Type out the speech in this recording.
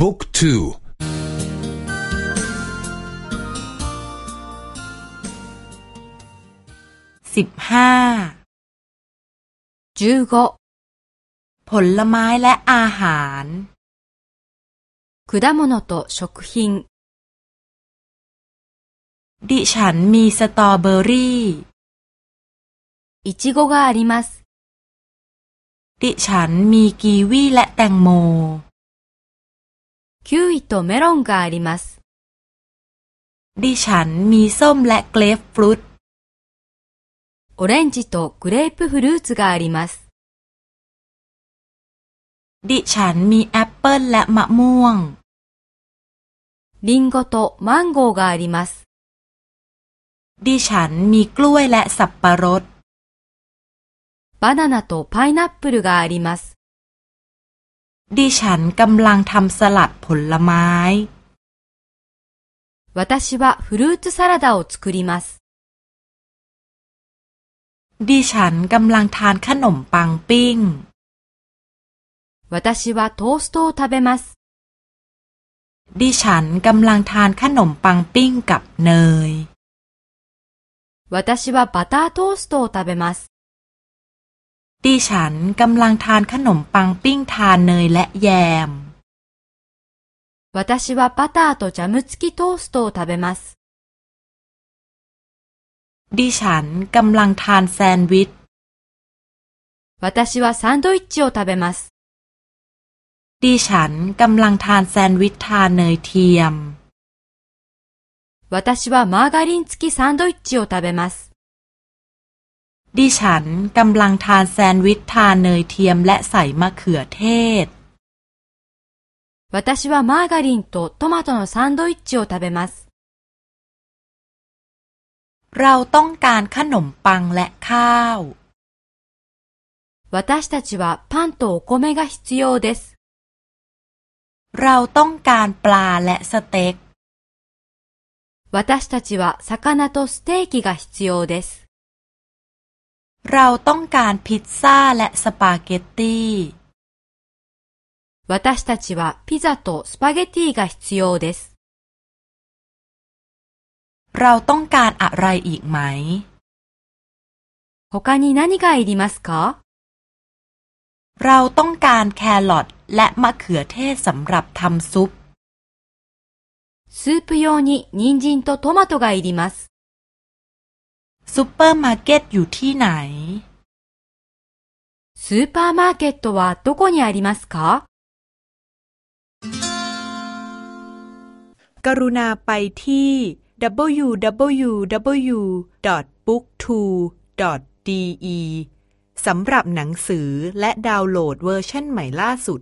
บุ๊กทูสิบห้าผลไม้และอาหาร果物と食品ดิฉันมีสตรอเบอรี่いちごがありますดิฉันมีกีวีและแตงโม キウイとメロンがあります。ดิฉันมีส้มและเกรฟฟรุตオレンジとグレープフルーツがあります。ดิฉันมีแอปเปิลและมะม่วงリンゴとマンゴーがあります。ดิฉันมีกล้วยและสับปะรดバナナとパイナップルがあります。 ดิฉันกำลังทำสลัดผลไม้私はフルーツサラダを作ります。ดิฉันกำลังทานขนมปังปิ้ง私はトーストを食べます。ดิฉันกำลังทานขนมปังปิ้งกับเนย私はバタートーストを食べます。 ดิฉันกำลังทานขนมปังปิ้งทานเนยและแยม私はバターとジャム付きトーストを食べます。ดิฉันกำลังทานแซนด์วิช私はサンドイッチを食べます。ดิฉันกำลังทานแซนด์วิชทานเนยเทียม私はマーガリン付きサンドイッチを食べます。 ดิฉันกำลังทานแซนด์วิชทานเนยเทียมและใส่มะเขือเทศ私はマーガリンとトマトのサンドイッチを食べます。เราต้องการขนมปังและข้าว私たちはパンとお米が必要です。เราต้องการปลาและสเต็ก私たちは魚とステーキが必要です。 เราต้องการพิซซ่าและสปาเกตตี้私たちはピザとスパゲティが必要です。เราต้องการอะไรอีกไหม他に何がいりますかเราต้องการแครอทและมะเขือเทศสำหรับทำซุปスープ用に人参とトマトがいります。 ซูเปอร์มาร์เก็ตอยู่ที่ไหนスーパーマーケットはどこにありますかกรุณาไปที่ www.booktwo.de สำหรับหนังสือและดาวน์โหลดเวอร์ชันใหม่ล่าสุด